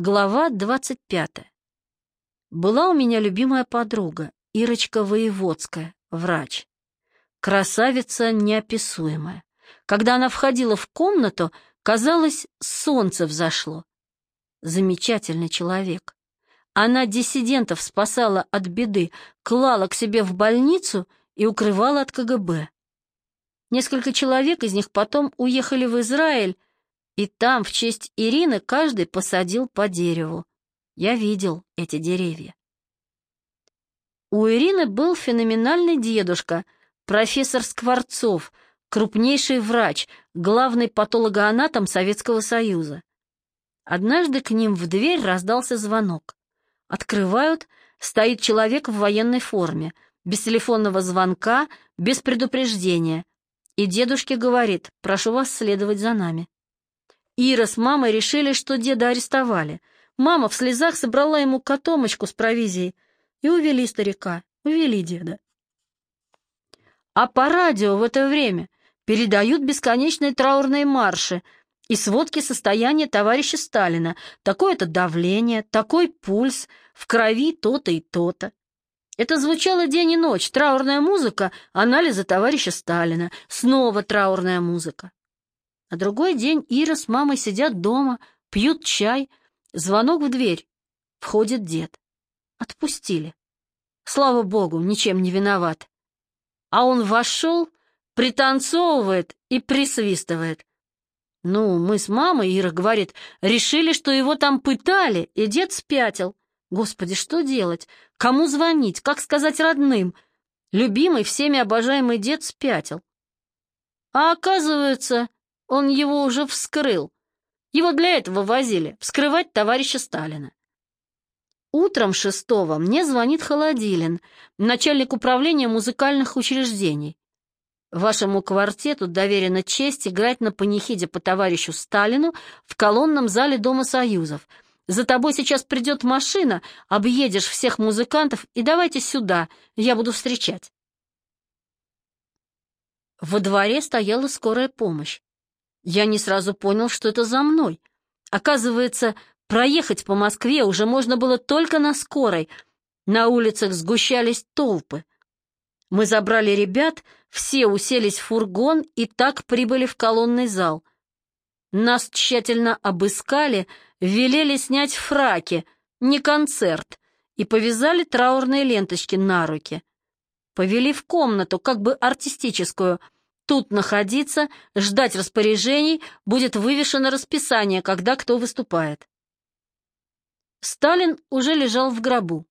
Глава 25. Была у меня любимая подруга, Ирочка Воеводская, врач. Красавица неописуемая. Когда она входила в комнату, казалось, солнце взошло. Замечательный человек. Она диссидентов спасала от беды, клала к себе в больницу и укрывала от КГБ. Несколько человек из них потом уехали в Израиль, и там в честь Ирины каждый посадил по дереву. Я видел эти деревья. У Ирины был феноменальный дедушка, профессор Скворцов, крупнейший врач, главный патологоанатом Советского Союза. Однажды к ним в дверь раздался звонок. Открывают, стоит человек в военной форме, без телефонного звонка, без предупреждения. И дедушке говорит, прошу вас следовать за нами. Ира с мамой решили, что деда арестовали. Мама в слезах собрала ему котомочку с провизией и увели старика, увели деда. А по радио в это время передают бесконечные траурные марши и сводки состояния товарища Сталина. Такое-то давление, такой пульс, в крови то-то и то-то. Это звучало день и ночь, траурная музыка, анализы товарища Сталина, снова траурная музыка. На другой день Ира с мамой сидят дома, пьют чай. Звонок в дверь. Входит дед. Отпустили. Слава богу, ничем не виноват. А он вошел, пританцовывает и присвистывает. Ну, мы с мамой, Ира говорит, решили, что его там пытали, и дед спятил. Господи, что делать? Кому звонить? Как сказать родным? Любимый, всеми обожаемый дед спятил. А оказывается, он его уже вскрыл. Его для этого возили, вскрывать товарища Сталина. Утром шестого мне звонит Холодилин, начальник управления музыкальных учреждений. Вашему квартету доверена честь играть на панихиде по товарищу Сталину в колонном зале Дома Союзов. За тобой сейчас придет машина, объедешь всех музыкантов и давайте сюда, я буду встречать. Во дворе стояла скорая помощь. Я не сразу понял, что это за мной. Оказывается, проехать по Москве уже можно было только на скорой. На улицах сгущались толпы. Мы забрали ребят, все уселись в фургон и так прибыли в колонный зал. Нас тщательно обыскали, велели снять фраки, не концерт, и повязали траурные ленточки на руки. Повели в комнату, как бы артистическую — тут находиться, ждать распоряжений, будет вывешено расписание, когда кто выступает. Сталин уже лежал в гробу.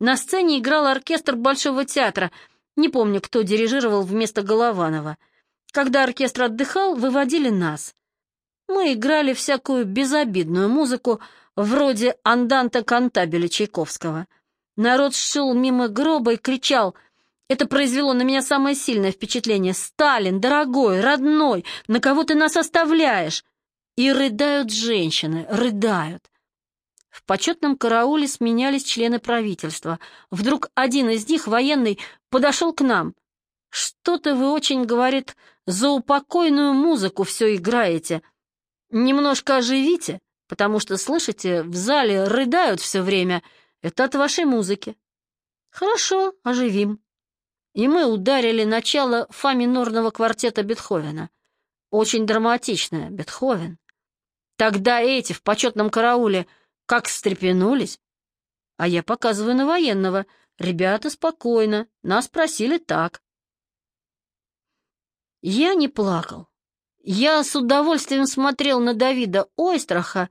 На сцене играл оркестр Большого театра, не помню, кто дирижировал вместо Голованова. Когда оркестр отдыхал, выводили нас. Мы играли всякую безобидную музыку, вроде анданта Кантабеля Чайковского. Народ шел мимо гроба и кричал — это произвело на меня самое сильное впечатление. «Сталин, дорогой, родной, на кого ты нас оставляешь?» И рыдают женщины, рыдают. В почетном карауле сменялись члены правительства. Вдруг один из них, военный, подошел к нам. «Что-то вы очень, — говорит, — за упокойную музыку все играете. Немножко оживите, потому что, слышите, в зале рыдают все время. Это от вашей музыки». «Хорошо, оживим» и мы ударили начало фа минорного квартета Бетховена. Очень драматичное, Бетховен. Тогда эти в почетном карауле как встрепенулись. А я показываю на военного. Ребята, спокойно, нас просили так. Я не плакал. Я с удовольствием смотрел на Давида Ойстраха,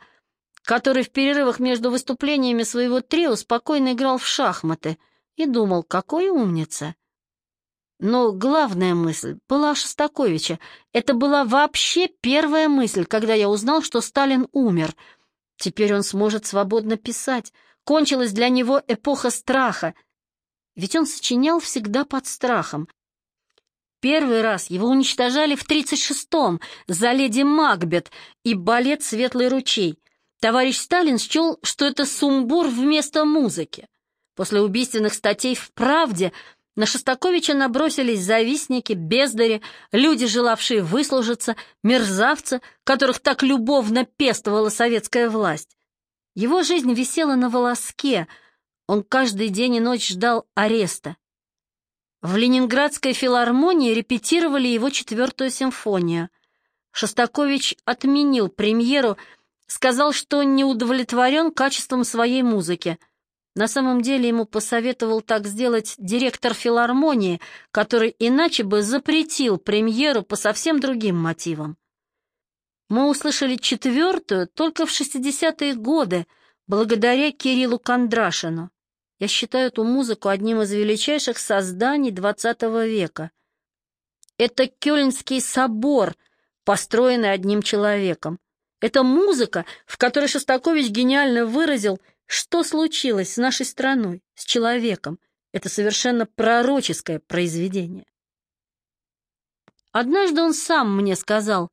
который в перерывах между выступлениями своего трио спокойно играл в шахматы, и думал, какой умница. Но главная мысль была Шостаковича. Это была вообще первая мысль, когда я узнал, что Сталин умер. Теперь он сможет свободно писать. Кончилась для него эпоха страха. Ведь он сочинял всегда под страхом. Первый раз его уничтожали в 36-м за леди Макбет и балет «Светлый ручей». Товарищ Сталин счел, что это сумбур вместо музыки. После убийственных статей в «Правде» На Шостаковича набросились завистники, бездари, люди, желавшие выслужиться, мерзавцы, которых так любовно пестовала советская власть. Его жизнь висела на волоске, он каждый день и ночь ждал ареста. В Ленинградской филармонии репетировали его четвертую симфонию. Шостакович отменил премьеру, сказал, что не удовлетворен качеством своей музыки. На самом деле ему посоветовал так сделать директор филармонии, который иначе бы запретил премьеру по совсем другим мотивам. Мы услышали четвертую только в 60-е годы, благодаря Кириллу Кондрашину. Я считаю эту музыку одним из величайших созданий XX века. Это Кёльнский собор, построенный одним человеком. Это музыка, в которой Шостакович гениально выразил, что случилось с нашей страной, с человеком. Это совершенно пророческое произведение. Однажды он сам мне сказал,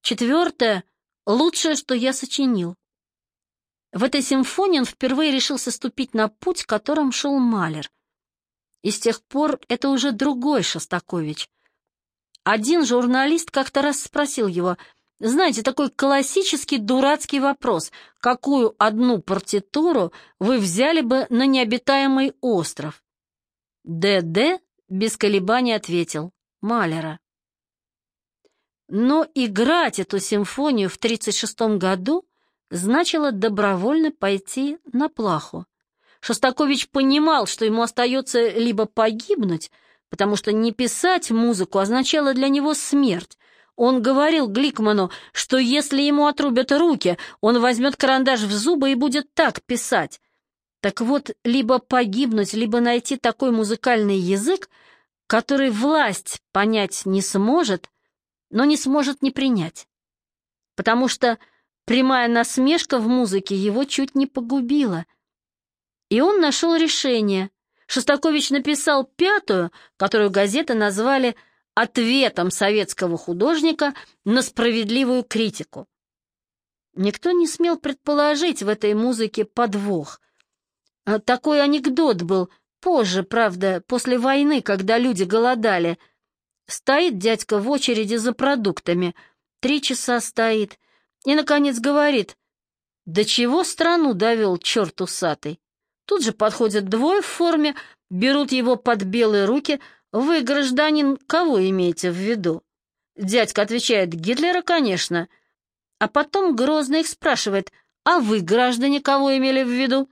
четвертое — лучшее, что я сочинил. В этой симфонии он впервые решился ступить на путь, которым шел Малер. И с тех пор это уже другой Шостакович. Один журналист как-то раз спросил его, знаете, такой классический дурацкий вопрос, какую одну партитуру вы взяли бы на необитаемый остров? ДД без колебаний ответил, Малера. Но играть эту симфонию в 1936 году значило добровольно пойти на плаху. Шостакович понимал, что ему остается либо погибнуть, потому что не писать музыку означало для него смерть. Он говорил Гликману, что если ему отрубят руки, он возьмет карандаш в зубы и будет так писать. Так вот, либо погибнуть, либо найти такой музыкальный язык, который власть понять не сможет, но не сможет не принять. Потому что Прямая насмешка в музыке его чуть не погубила. И он нашел решение. Шостакович написал пятую, которую газеты назвали «ответом советского художника на справедливую критику». Никто не смел предположить в этой музыке подвох. А такой анекдот был позже, правда, после войны, когда люди голодали. Стоит дядька в очереди за продуктами, три часа стоит, и, наконец, говорит, «Да чего страну довел черт усатый?» Тут же подходят двое в форме, берут его под белые руки. «Вы, гражданин, кого имеете в виду?» Дядька отвечает, «Гитлера, конечно». А потом грозно их спрашивает, «А вы, граждане, кого имели в виду?»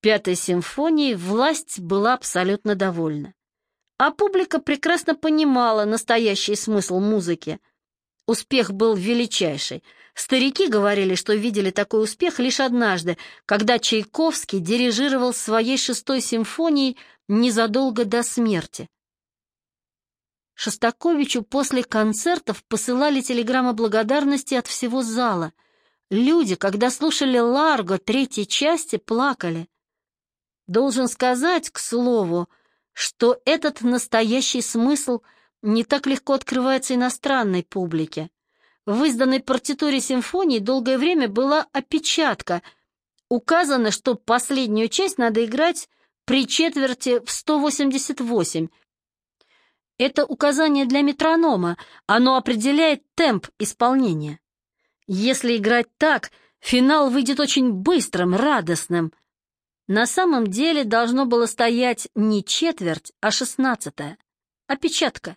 Пятой симфонией власть была абсолютно довольна. А публика прекрасно понимала настоящий смысл музыки. Успех был величайший. Старики говорили, что видели такой успех лишь однажды, когда Чайковский дирижировал своей шестой симфонией незадолго до смерти. Шостаковичу после концертов посылали телеграммы благодарности от всего зала. Люди, когда слушали Ларго третьей части, плакали. Должен сказать, к слову, что этот настоящий смысл – не так легко открывается иностранной публике. В изданной партитуре симфонии долгое время была опечатка. Указано, что последнюю часть надо играть при четверти в 188. Это указание для метронома, оно определяет темп исполнения. Если играть так, финал выйдет очень быстрым, радостным. На самом деле должно было стоять не четверть, а шестнадцатая. Опечатка.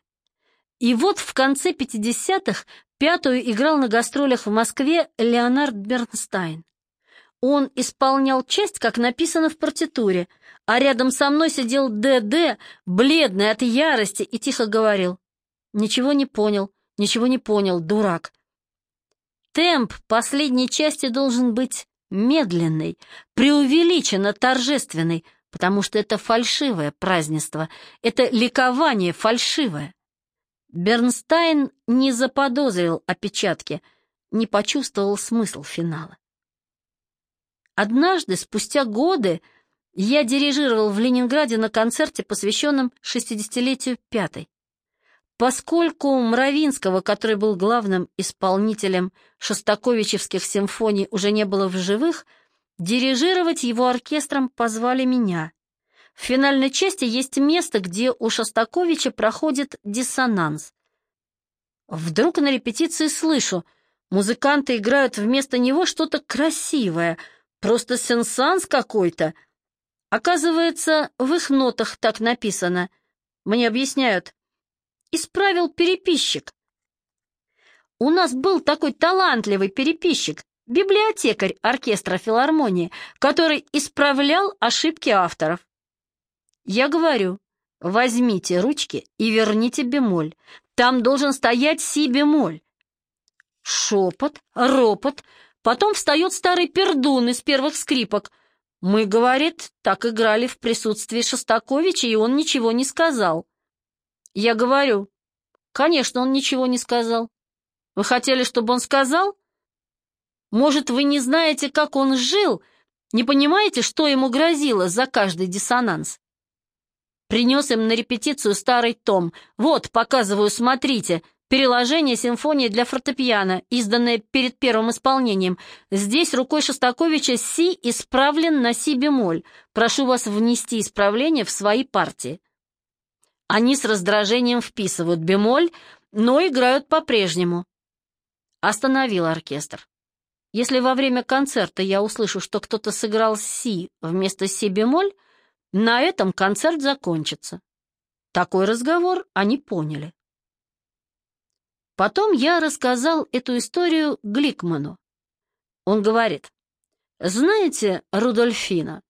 И вот в конце 50-х пятую играл на гастролях в Москве Леонард Бернстайн. Он исполнял часть, как написано в партитуре, а рядом со мной сидел ДД, бледный от ярости, и тихо говорил. «Ничего не понял, ничего не понял, дурак». Темп последней части должен быть медленный, преувеличенно торжественный, потому что это фальшивое празднество, это ликование фальшивое. Бернстайн не заподозрил опечатки, не почувствовал смысл финала. Однажды, спустя годы, я дирижировал в Ленинграде на концерте, посвященном 60-летию пятой. Поскольку Мравинского, который был главным исполнителем шостаковичевских симфоний, уже не было в живых, дирижировать его оркестром позвали меня. В финальной части есть место, где у Шостаковича проходит диссонанс. Вдруг на репетиции слышу, Музыканты играют вместо него что-то красивое, просто сенсанс какой-то. Оказывается, в их нотах так написано. Мне объясняют. Исправил переписчик. У нас был такой талантливый переписчик, библиотекарь оркестра филармонии, который исправлял ошибки авторов. Я говорю, возьмите ручки и верните бемоль. Там должен стоять си-бемоль. Шепот, ропот, потом встает старый пердун из первых скрипок. Мы, говорит, так играли в присутствии Шостаковича, и он ничего не сказал. Я говорю, конечно, он ничего не сказал. Вы хотели, чтобы он сказал? Может, вы не знаете, как он жил, не понимаете, что ему грозило за каждый диссонанс? Принес им на репетицию старый том. Вот, показываю, смотрите, Переложение симфонии для фортепиано, изданное перед первым исполнением. Здесь рукой Шостаковича си исправлен на си бемоль. Прошу вас внести исправление в свои партии. Они с раздражением вписывают бемоль, но играют по-прежнему. Остановил оркестр. Если во время концерта я услышу, что кто-то сыграл си вместо си бемоль, на этом концерт закончится. Такой разговор они поняли. Потом я рассказал эту историю Гликману. Он говорит, «Знаете Рудольфина?»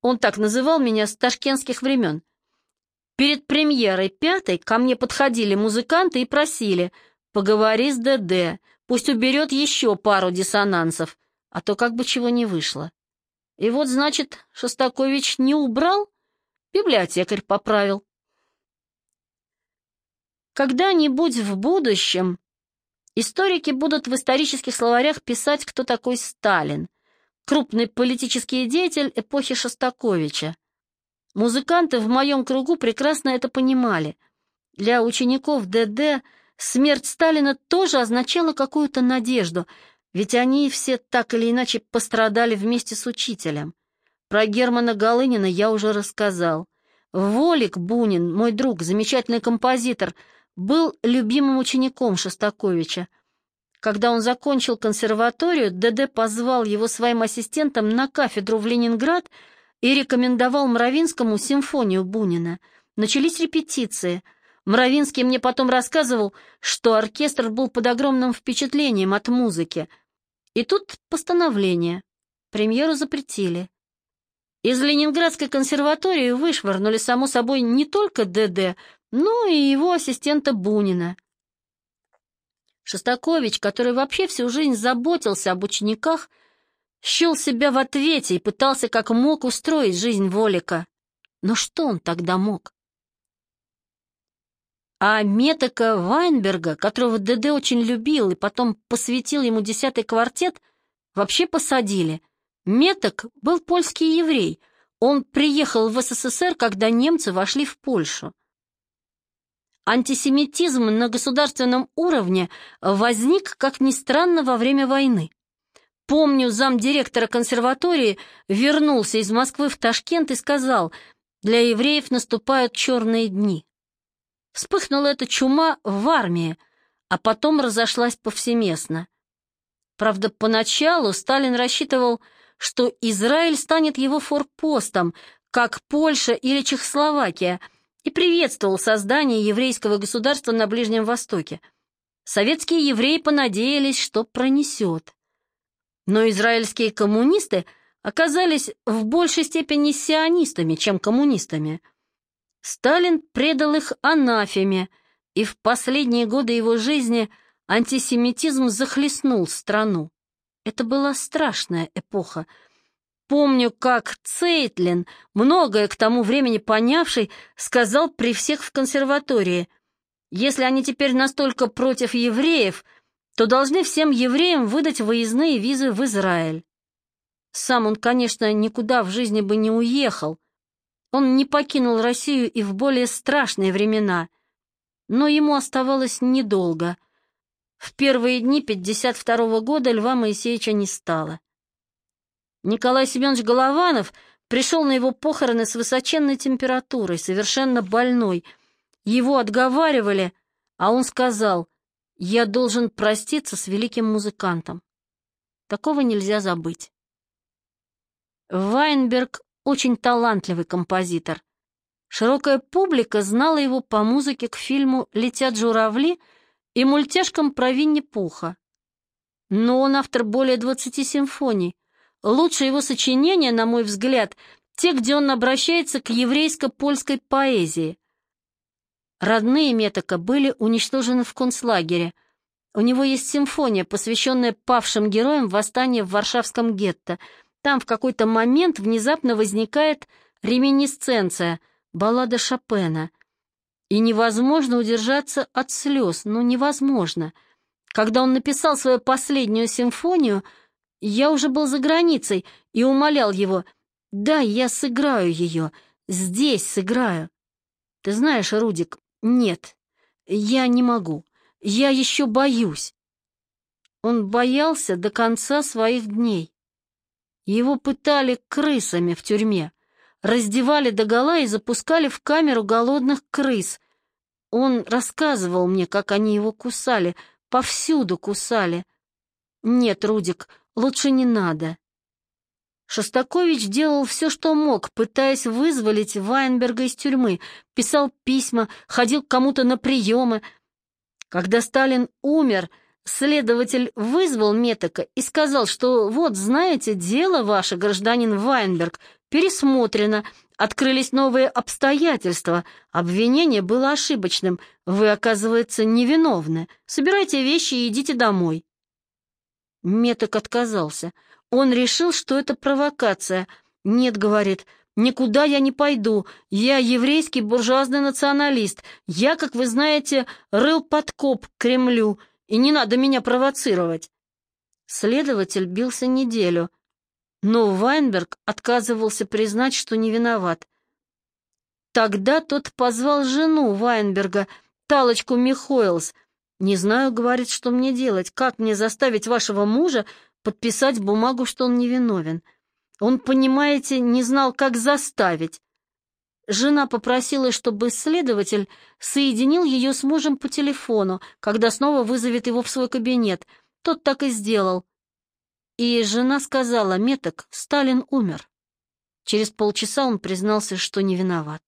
Он так называл меня с ташкентских времен. Перед премьерой пятой ко мне подходили музыканты и просили, «Поговори с ДД, пусть уберет еще пару диссонансов, а то как бы чего не вышло». И вот, значит, Шостакович не убрал, библиотекарь поправил. Когда-нибудь в будущем историки будут в исторических словарях писать, кто такой Сталин, крупный политический деятель эпохи Шостаковича. Музыканты в моем кругу прекрасно это понимали. Для учеников ДД смерть Сталина тоже означала какую-то надежду, ведь они все так или иначе пострадали вместе с учителем. Про Германа Голынина я уже рассказал. Волик Бунин, мой друг, замечательный композитор — был любимым учеником Шостаковича. Когда он закончил консерваторию, ДД позвал его своим ассистентом на кафедру в Ленинград и рекомендовал Мравинскому симфонию Бунина. Начались репетиции. Мравинский мне потом рассказывал, что оркестр был под огромным впечатлением от музыки. И тут постановление. Премьеру запретили. Из Ленинградской консерватории вышвырнули, само собой, не только ДД, ну и его ассистента Бунина. Шостакович, который вообще всю жизнь заботился об учениках, счел себя в ответе и пытался как мог устроить жизнь Волика. Но что он тогда мог? А Метека Вайнберга, которого ДД очень любил и потом посвятил ему десятый квартет, вообще посадили. Меток был польский еврей. Он приехал в СССР, когда немцы вошли в Польшу. Антисемитизм на государственном уровне возник, как ни странно, во время войны. Помню, замдиректора консерватории вернулся из Москвы в Ташкент и сказал, для евреев наступают черные дни. Вспыхнула эта чума в армии, а потом разошлась повсеместно. Правда, поначалу Сталин рассчитывал, что Израиль станет его форпостом, как Польша или Чехословакия – и приветствовал создание еврейского государства на Ближнем Востоке. Советские евреи понадеялись, что пронесет. Но израильские коммунисты оказались в большей степени сионистами, чем коммунистами. Сталин предал их анафеме, и в последние годы его жизни антисемитизм захлестнул страну. Это была страшная эпоха — Помню, как Цейтлин, многое к тому времени понявший, сказал при всех в консерватории, «Если они теперь настолько против евреев, то должны всем евреям выдать выездные визы в Израиль». Сам он, конечно, никуда в жизни бы не уехал. Он не покинул Россию и в более страшные времена. Но ему оставалось недолго. В первые дни 52 -го года Льва Моисеевича не стало. Николай Семенович Голованов пришел на его похороны с высоченной температурой, совершенно больной. Его отговаривали, а он сказал, Я должен проститься с великим музыкантом. Такого нельзя забыть. Вайнберг очень талантливый композитор. Широкая публика знала его по музыке к фильму «Летят журавли» и мультяшкам про Винни-Пуха. Но он автор более 20 симфоний. Лучшие его сочинения, на мой взгляд, те, где он обращается к еврейско-польской поэзии. Родные Метока были уничтожены в концлагере. У него есть симфония, посвященная павшим героям восстания в Варшавском гетто. Там в какой-то момент внезапно возникает реминисценция — баллада Шопена. И невозможно удержаться от слез, ну невозможно. Когда он написал свою последнюю симфонию, я уже был за границей и умолял его, «Да, я сыграю ее, здесь сыграю». Ты знаешь, Рудик, нет, я не могу, я еще боюсь. Он боялся до конца своих дней. Его пытали крысами в тюрьме раздевали догола и запускали в камеру голодных крыс. Он рассказывал мне, как они его кусали, повсюду кусали. Нет, Рудик, лучше не надо. Шостакович делал все, что мог, пытаясь вызволить Вайнберга из тюрьмы, писал письма, ходил к кому-то на приемы. Когда Сталин умер, следователь вызвал Метока и сказал, что вот, знаете, дело ваше, гражданин Вайнберг, пересмотрено, открылись новые обстоятельства, обвинение было ошибочным, вы, оказывается, невиновны. Собирайте вещи и идите домой. Меток отказался. Он решил, что это провокация. Нет, говорит, никуда я не пойду. Я еврейский буржуазный националист. Я, как вы знаете, рыл подкоп к Кремлю, и не надо меня провоцировать. Следователь бился неделю, но Вайнберг отказывался признать, что не виноват. Тогда тот позвал жену Вайнберга, Талочку Михоэлс. «Не знаю, — говорит, — что мне делать, как мне заставить вашего мужа подписать бумагу, что он невиновен. Он, понимаете, не знал, как заставить. Жена попросила, чтобы следователь соединил ее с мужем по телефону, когда снова вызовет его в свой кабинет. Тот так и сделал. И жена сказала, Меток, Сталин умер. Через полчаса он признался, что не виноват.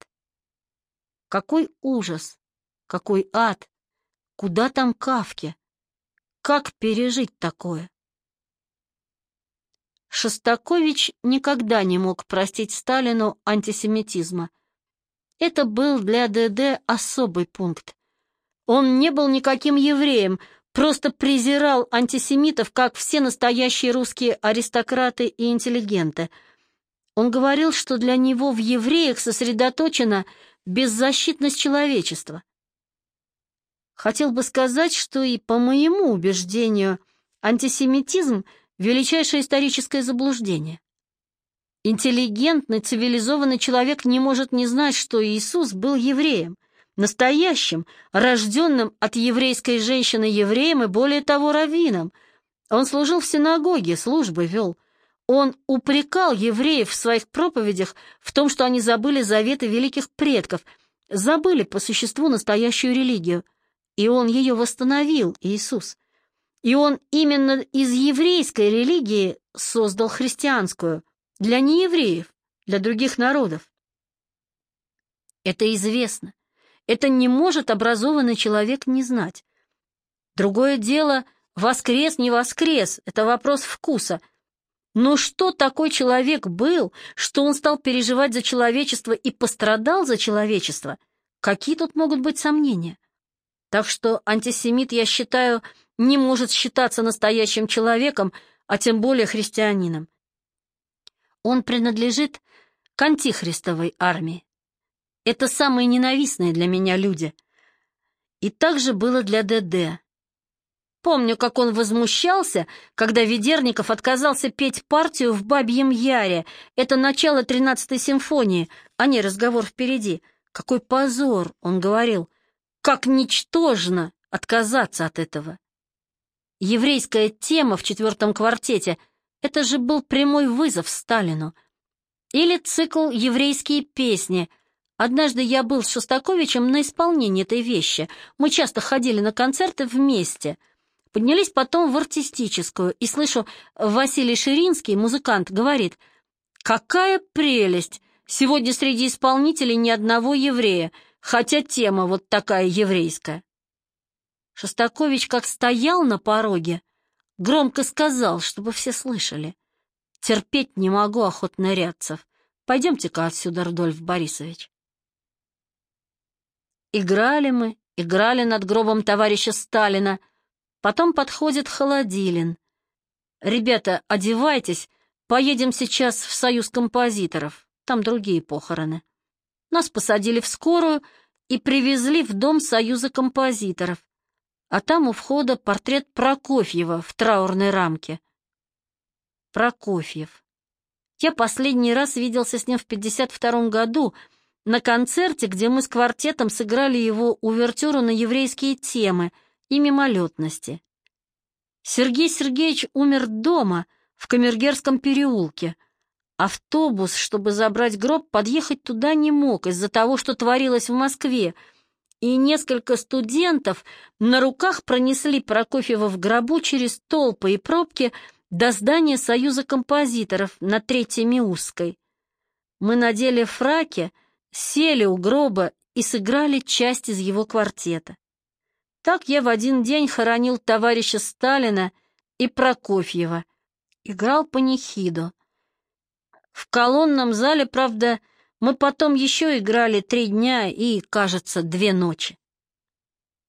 Какой ужас! Какой ад! Куда там Кавке? Как пережить такое? Шостакович никогда не мог простить Сталину антисемитизма. Это был для ДД особый пункт. Он не был никаким евреем, просто презирал антисемитов, как все настоящие русские аристократы и интеллигенты. Он говорил, что для него в евреях сосредоточена беззащитность человечества. Хотел бы сказать, что и по моему убеждению антисемитизм – величайшее историческое заблуждение. Интеллигентный, цивилизованный человек не может не знать, что Иисус был евреем – настоящим, рожденным от еврейской женщины евреем и более того раввином. Он служил в синагоге, службы вел. Он упрекал евреев в своих проповедях в том, что они забыли заветы великих предков, забыли по существу настоящую религию. И он ее восстановил, Иисус. И он именно из еврейской религии создал христианскую, для неевреев, для других народов. Это известно. Это не может образованный человек не знать. Другое дело, воскрес, не воскрес, это вопрос вкуса. Но что такой человек был, что он стал переживать за человечество и пострадал за человечество? Какие тут могут быть сомнения? Так что антисемит, я считаю, не может считаться настоящим человеком, а тем более христианином. Он принадлежит к антихристовой армии. Это самые ненавистные для меня люди. И так же было для ДД. Помню, как он возмущался, когда Ведерников отказался петь партию в «Бабьем Яре». Это начало тринадцатой симфонии, а не разговор впереди. Какой позор, он говорил. Как ничтожно отказаться от этого. Еврейская тема в четвертом квартете — это же был прямой вызов Сталину. Или цикл «Еврейские песни», Однажды я был с Шостаковичем на исполнении этой вещи. Мы часто ходили на концерты вместе. Поднялись потом в артистическую, и слышу, Василий Ширинский, музыкант, говорит, «Какая прелесть! Сегодня среди исполнителей ни одного еврея, хотя тема вот такая еврейская». Шостакович как стоял на пороге, громко сказал, чтобы все слышали. «Терпеть не могу охотнорядцев. Пойдемте-ка отсюда, Рудольф Борисович». Играли мы, играли над гробом товарища Сталина. Потом подходит Холодилин. «Ребята, одевайтесь, поедем сейчас в Союз композиторов, там другие похороны». Нас посадили в скорую и привезли в дом Союза композиторов, а там у входа портрет Прокофьева в траурной рамке. Прокофьев. Я последний раз виделся с ним в 52 году — на концерте, где мы с квартетом сыграли его увертюру на еврейские темы и мимолетности. Сергей Сергеевич умер дома, в Камергерском переулке. Автобус, чтобы забрать гроб, подъехать туда не мог из-за того, что творилось в Москве, и несколько студентов на руках пронесли Прокофьева в гробу через толпы и пробки до здания Союза композиторов на Третьей Миусской. Мы надели фраки — сели у гроба и сыграли часть из его квартета. Так я в один день хоронил товарища Сталина и Прокофьева, играл панихиду. В колонном зале, правда, мы потом еще играли три дня и, кажется, две ночи.